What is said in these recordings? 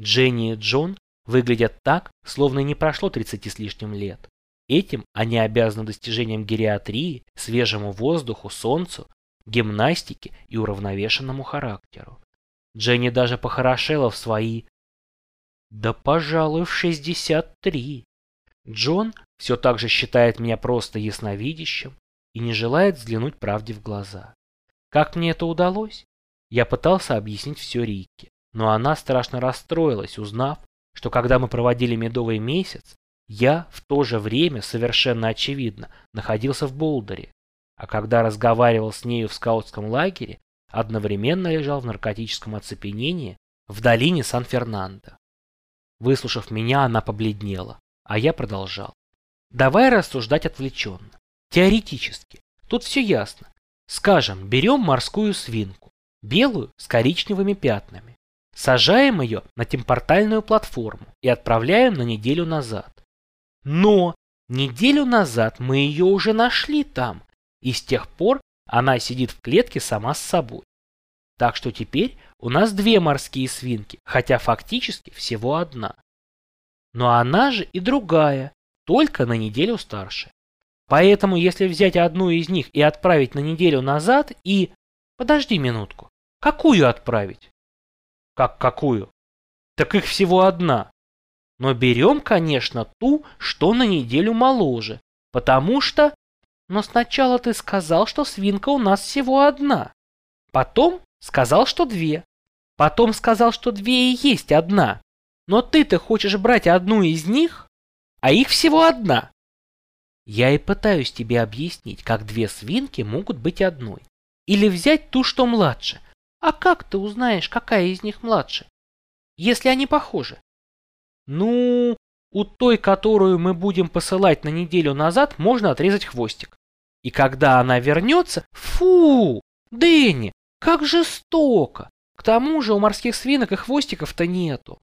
Дженни и Джон выглядят так, словно не прошло 30 с лишним лет. Этим они обязаны достижениям гериатрии, свежему воздуху, солнцу, гимнастике и уравновешенному характеру. Дженни даже похорошела в свои... Да, пожалуй, в 63. Джон все так же считает меня просто ясновидящим и не желает взглянуть правде в глаза. Как мне это удалось? Я пытался объяснить все Рике, но она страшно расстроилась, узнав, что когда мы проводили медовый месяц, я в то же время, совершенно очевидно, находился в Болдере, а когда разговаривал с нею в скаутском лагере, одновременно лежал в наркотическом оцепенении в долине Сан-Фернандо. Выслушав меня, она побледнела, а я продолжал. Давай рассуждать отвлеченно. Теоретически. Тут все ясно. Скажем, берем морскую свинку, белую с коричневыми пятнами. Сажаем ее на темпортальную платформу и отправляем на неделю назад. Но неделю назад мы ее уже нашли там, и с тех пор она сидит в клетке сама с собой. Так что теперь у нас две морские свинки, хотя фактически всего одна. Но она же и другая, только на неделю старше. Поэтому если взять одну из них и отправить на неделю назад и... Подожди минутку. Какую отправить? Как какую? Так их всего одна. Но берем, конечно, ту, что на неделю моложе. Потому что... Но сначала ты сказал, что свинка у нас всего одна. Потом сказал, что две. Потом сказал, что две и есть одна. Но ты-то хочешь брать одну из них? а их всего одна. Я и пытаюсь тебе объяснить, как две свинки могут быть одной. Или взять ту, что младше. А как ты узнаешь, какая из них младше? Если они похожи. Ну, у той, которую мы будем посылать на неделю назад, можно отрезать хвостик. И когда она вернется... Фу! Дэнни, как жестоко! К тому же у морских свинок и хвостиков-то нету.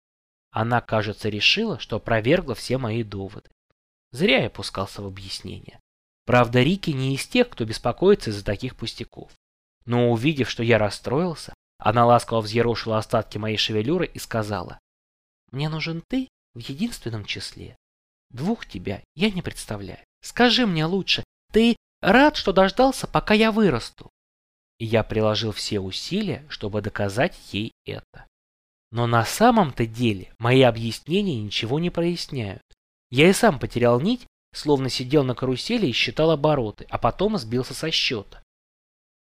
Она, кажется, решила, что опровергла все мои доводы. Зря я пускался в объяснение. Правда, Рики не из тех, кто беспокоится из-за таких пустяков. Но увидев, что я расстроился, она ласково взъерошила остатки моей шевелюры и сказала, «Мне нужен ты в единственном числе. Двух тебя я не представляю. Скажи мне лучше, ты рад, что дождался, пока я вырасту?» И я приложил все усилия, чтобы доказать ей это. Но на самом-то деле мои объяснения ничего не проясняют. Я и сам потерял нить, словно сидел на карусели и считал обороты, а потом сбился со счета.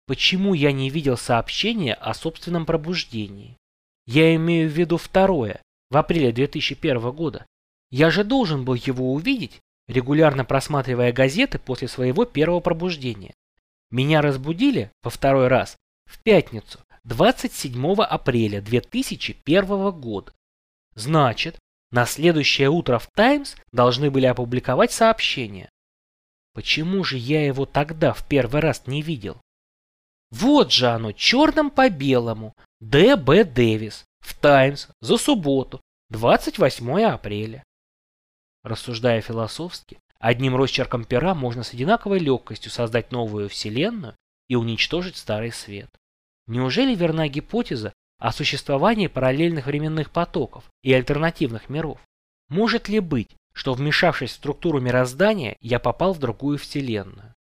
Почему я не видел сообщения о собственном пробуждении? Я имею в виду второе, в апреле 2001 года. Я же должен был его увидеть, регулярно просматривая газеты после своего первого пробуждения. Меня разбудили во второй раз в пятницу, 27 апреля 2001 года. Значит, на следующее утро в Times должны были опубликовать сообщение. Почему же я его тогда в первый раз не видел? Вот же оно, черным по белому. Д. Б. Дэвис. В Times за субботу, 28 апреля. Рассуждая философски, одним росчерком пера можно с одинаковой легкостью создать новую вселенную и уничтожить старый свет. Неужели верна гипотеза о существовании параллельных временных потоков и альтернативных миров? Может ли быть, что вмешавшись в структуру мироздания, я попал в другую вселенную?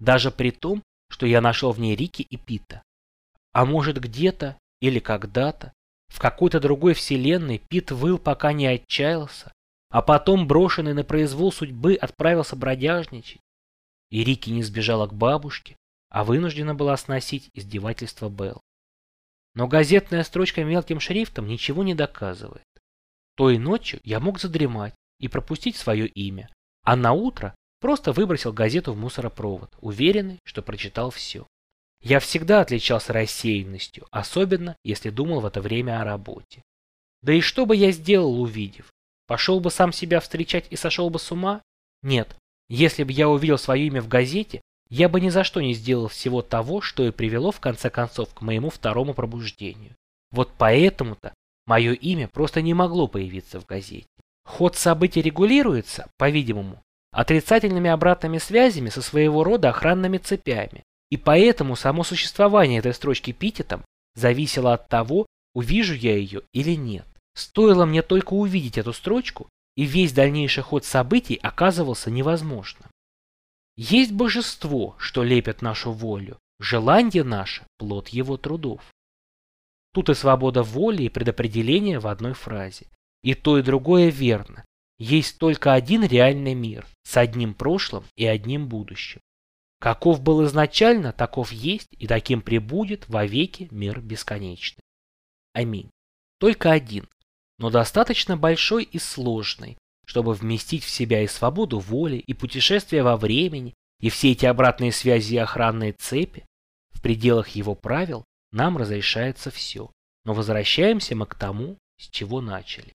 Даже при том, что я нашел в ней Рики и Пита. А может где-то или когда-то в какой-то другой вселенной Пит выл, пока не отчаялся, а потом, брошенный на произвол судьбы, отправился бродяжничать. И Рики не сбежала к бабушке, а вынуждена была сносить издевательство Белл. Но газетная строчка мелким шрифтом ничего не доказывает. Той ночью я мог задремать и пропустить свое имя, а на утро просто выбросил газету в мусоропровод, уверенный, что прочитал все. Я всегда отличался рассеянностью, особенно если думал в это время о работе. Да и что бы я сделал, увидев? Пошел бы сам себя встречать и сошел бы с ума? Нет, если бы я увидел свое имя в газете, я бы ни за что не сделал всего того, что и привело в конце концов к моему второму пробуждению. Вот поэтому-то мое имя просто не могло появиться в газете. Ход событий регулируется, по-видимому, отрицательными обратными связями со своего рода охранными цепями. И поэтому само существование этой строчки эпитетом зависело от того, увижу я ее или нет. Стоило мне только увидеть эту строчку, и весь дальнейший ход событий оказывался невозможным. Есть божество, что лепит нашу волю, желание наше – плод его трудов. Тут и свобода воли, и предопределение в одной фразе. И то, и другое верно. Есть только один реальный мир, с одним прошлым и одним будущим. Каков был изначально, таков есть, и таким пребудет вовеки мир бесконечный. Аминь. Только один, но достаточно большой и сложный, чтобы вместить в себя и свободу воли, и путешествия во времени, и все эти обратные связи и охранные цепи. В пределах его правил нам разрешается все. Но возвращаемся мы к тому, с чего начали.